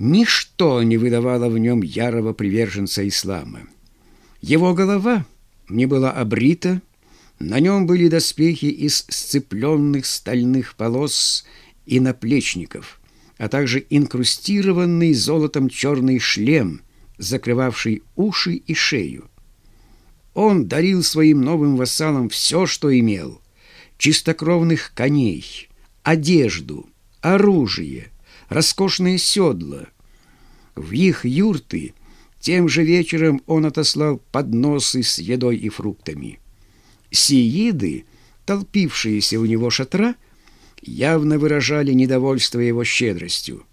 Ничто не выдавало в нем ярого приверженца ислама. Его голова не была обрита, на нем были доспехи из сцепленных стальных полос и наплечников, а также инкрустированный золотом черный шлем, закрывавший уши и шею. Он дарил своим новым вассалам все, что имел — чистокровных коней, одежду, оружие, роскошные седла. В их юрты тем же вечером он отослал подносы с едой и фруктами. Сииды, толпившиеся у него шатра, явно выражали недовольство его щедростью.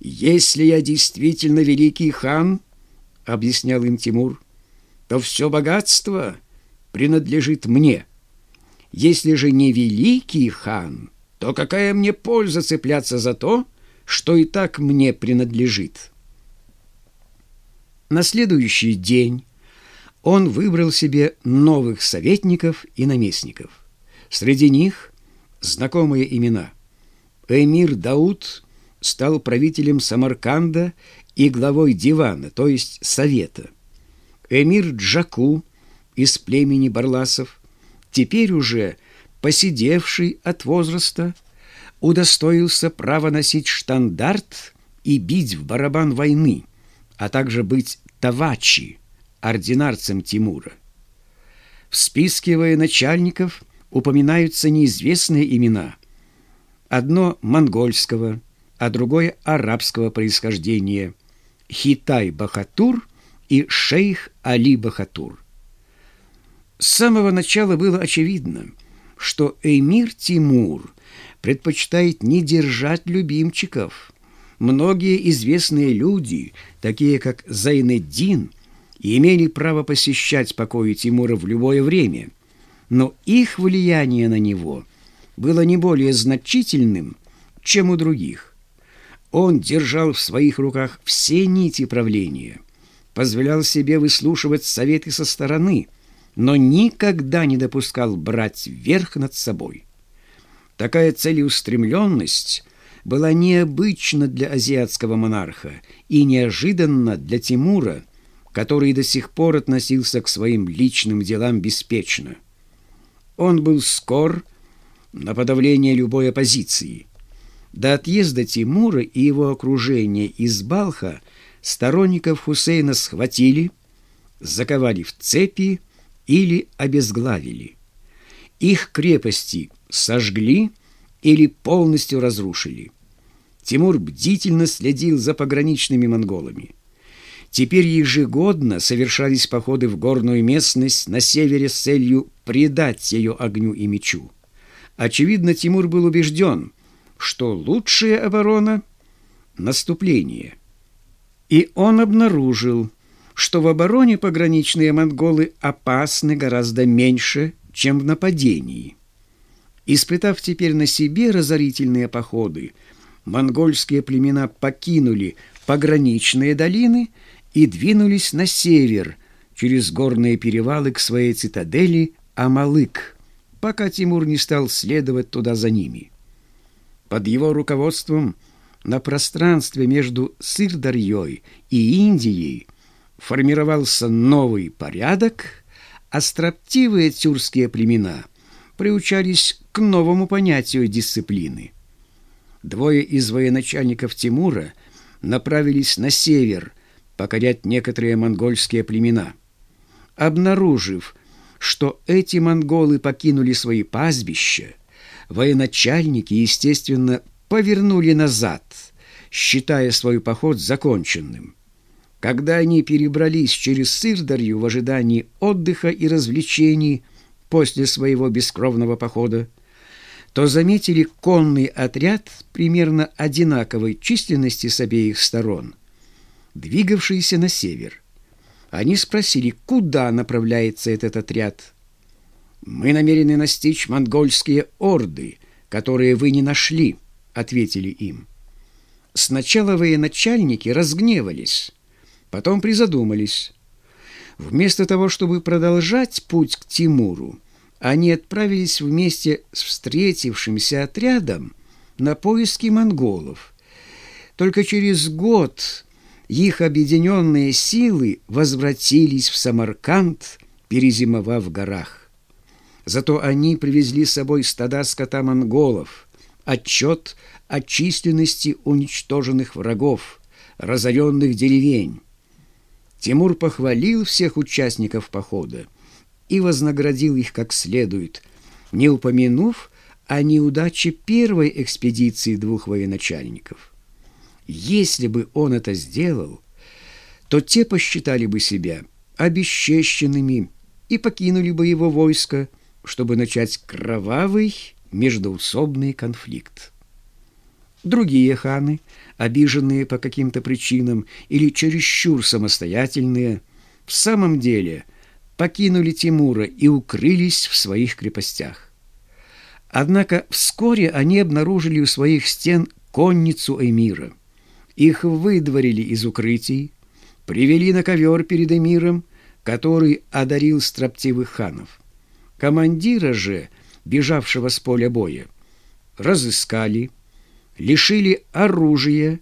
«Если я действительно великий хан, — объяснял им Тимур, — то все богатство принадлежит мне. Если же не великий хан, то какая мне польза цепляться за то, что и так мне принадлежит?» На следующий день он выбрал себе новых советников и наместников. Среди них знакомые имена. Эмир Дауд стал правителем Самарканда и главой дивана, то есть совета. Эмир Джаку из племени Барласов, теперь уже посидевший от возраста, удостоился права носить штандарт и бить в барабан войны, а также быть тавачи, ординарцем Тимура. В списке военачальников упоминаются неизвестные имена. Одно монгольского, а другое арабского происхождения – Хитай-Бахатур и шейх Али-Бахатур. С самого начала было очевидно, что эмир Тимур предпочитает не держать любимчиков. Многие известные люди, такие как Зайнеддин – имели право посещать покои Тимура в любое время, но их влияние на него было не более значительным, чем у других. Он держал в своих руках все нити правления, позволял себе выслушивать советы со стороны, но никогда не допускал брать верх над собой. Такая целеустремленность была необычна для азиатского монарха и неожиданна для Тимура – который до сих пор относился к своим личным делам беспечно. Он был скор на подавление любой оппозиции. До отъезда Тимура и его окружения из Балха сторонников Хусейна схватили, заковали в цепи или обезглавили. Их крепости сожгли или полностью разрушили. Тимур бдительно следил за пограничными монголами. Теперь ежегодно совершались походы в горную местность на севере с целью предать ее огню и мечу. Очевидно, Тимур был убежден, что лучшая оборона — наступление. И он обнаружил, что в обороне пограничные монголы опасны гораздо меньше, чем в нападении. Испытав теперь на себе разорительные походы, монгольские племена покинули пограничные долины — и двинулись на север через горные перевалы к своей цитадели Амалык, пока Тимур не стал следовать туда за ними. Под его руководством на пространстве между Сырдарьей и Индией формировался новый порядок, а строптивые тюркские племена приучались к новому понятию дисциплины. Двое из военачальников Тимура направились на север – покорять некоторые монгольские племена. Обнаружив, что эти монголы покинули свои пастбища, военачальники, естественно, повернули назад, считая свой поход законченным. Когда они перебрались через Сырдарью в ожидании отдыха и развлечений после своего бескровного похода, то заметили конный отряд примерно одинаковой численности с обеих сторон – двигавшиеся на север. Они спросили, куда направляется этот отряд. «Мы намерены настичь монгольские орды, которые вы не нашли», — ответили им. Сначала военачальники разгневались, потом призадумались. Вместо того, чтобы продолжать путь к Тимуру, они отправились вместе с встретившимся отрядом на поиски монголов — Только через год их объединенные силы возвратились в Самарканд, перезимовав в горах. Зато они привезли с собой стада скота монголов, отчет о численности уничтоженных врагов, разоренных деревень. Тимур похвалил всех участников похода и вознаградил их как следует, не упомянув о неудаче первой экспедиции двух военачальников. Если бы он это сделал, то те посчитали бы себя обесчещенными и покинули бы его войско, чтобы начать кровавый междоусобный конфликт. Другие ханы, обиженные по каким-то причинам или чересчур самостоятельные, в самом деле покинули Тимура и укрылись в своих крепостях. Однако вскоре они обнаружили у своих стен конницу эмира. Их выдворили из укрытий, привели на ковер перед эмиром, который одарил строптивых ханов. Командира же, бежавшего с поля боя, разыскали, лишили оружия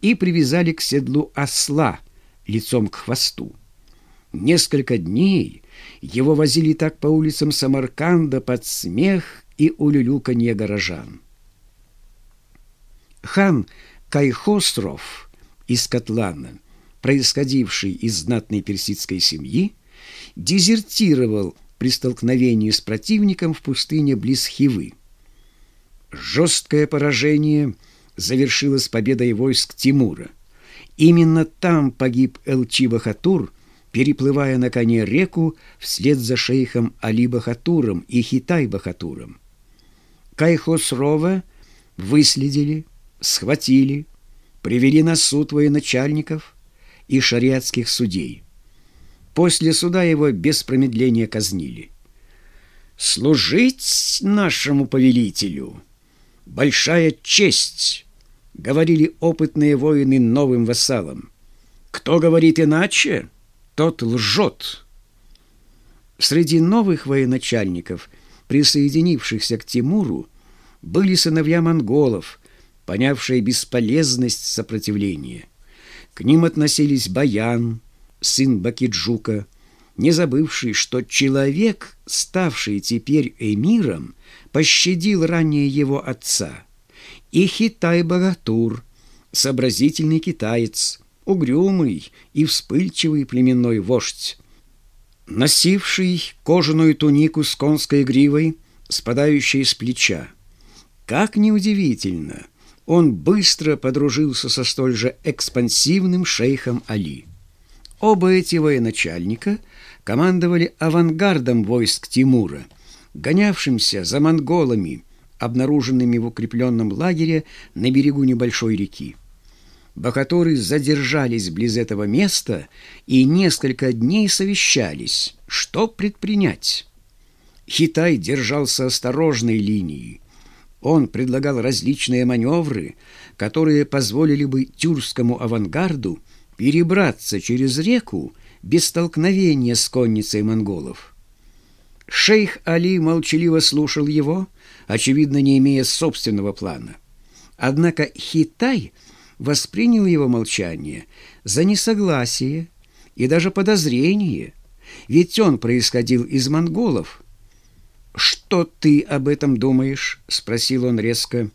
и привязали к седлу осла лицом к хвосту. Несколько дней его возили так по улицам Самарканда под смех и улюлюканье горожан. Хан Кайхосров из Котлана, происходивший из знатной персидской семьи, дезертировал при столкновении с противником в пустыне близ Хивы. Жесткое поражение завершилось победой войск Тимура. Именно там погиб Элчи Бахатур, переплывая на коне реку вслед за шейхом Али Бахатуром и Хитай Бахатуром. Кайхосрова выследили, схватили, привели на суд военачальников и шариатских судей. После суда его без промедления казнили. «Служить нашему повелителю!» Большая честь, говорили опытные воины новым вассалам. Кто говорит иначе, тот лжет. Среди новых военачальников, присоединившихся к Тимуру, были сыновья монголов, понявшие бесполезность сопротивления. К ним относились Баян, сын Бакиджука, не забывший, что человек, ставший теперь эмиром, пощадил ранее его отца, и Хитай-Богатур, сообразительный китаец, угрюмый и вспыльчивый племенной вождь, носивший кожаную тунику с конской гривой, спадающей с плеча. Как неудивительно, он быстро подружился со столь же экспансивным шейхом Али. Оба эти военачальника командовали авангардом войск Тимура – гонявшимся за монголами, обнаруженными в укрепленном лагере на берегу небольшой реки. Бахаторы задержались близ этого места и несколько дней совещались, что предпринять. Хитай держался осторожной линии. Он предлагал различные маневры, которые позволили бы тюркскому авангарду перебраться через реку без столкновения с конницей монголов. Шейх Али молчаливо слушал его, очевидно, не имея собственного плана. Однако Хитай воспринял его молчание за несогласие и даже подозрение, ведь он происходил из монголов. «Что ты об этом думаешь?» — спросил он резко.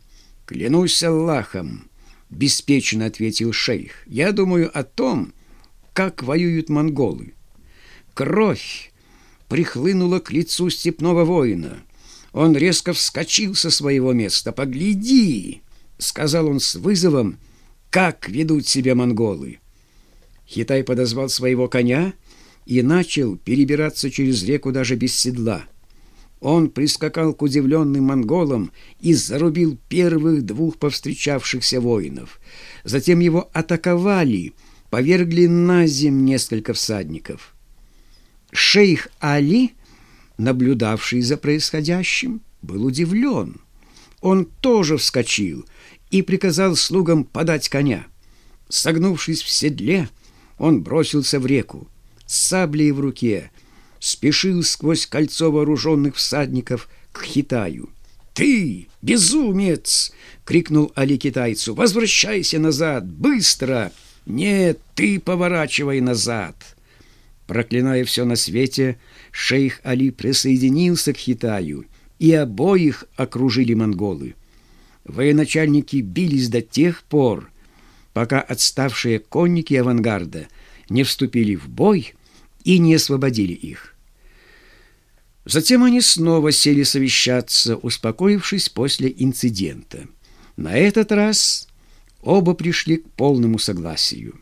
«Клянусь Аллахом», — беспечно ответил шейх. «Я думаю о том, как воюют монголы. Кровь прихлынула к лицу степного воина. Он резко вскочил со своего места. «Погляди!» — сказал он с вызовом. «Как ведут себя монголы!» Хитай подозвал своего коня и начал перебираться через реку даже без седла. Он прискакал к удивленным монголам и зарубил первых двух повстречавшихся воинов. Затем его атаковали, повергли на земь несколько всадников. Шейх Али, наблюдавший за происходящим, был удивлен. Он тоже вскочил и приказал слугам подать коня. Согнувшись в седле, он бросился в реку. С саблей в руке спешил сквозь кольцо вооруженных всадников к Хитаю. «Ты, безумец!» — крикнул Али китайцу. «Возвращайся назад! Быстро!» «Нет, ты поворачивай назад!» Проклиная все на свете, шейх Али присоединился к Хитаю, и обоих окружили монголы. Военачальники бились до тех пор, пока отставшие конники авангарда не вступили в бой и не освободили их. Затем они снова сели совещаться, успокоившись после инцидента. На этот раз оба пришли к полному согласию.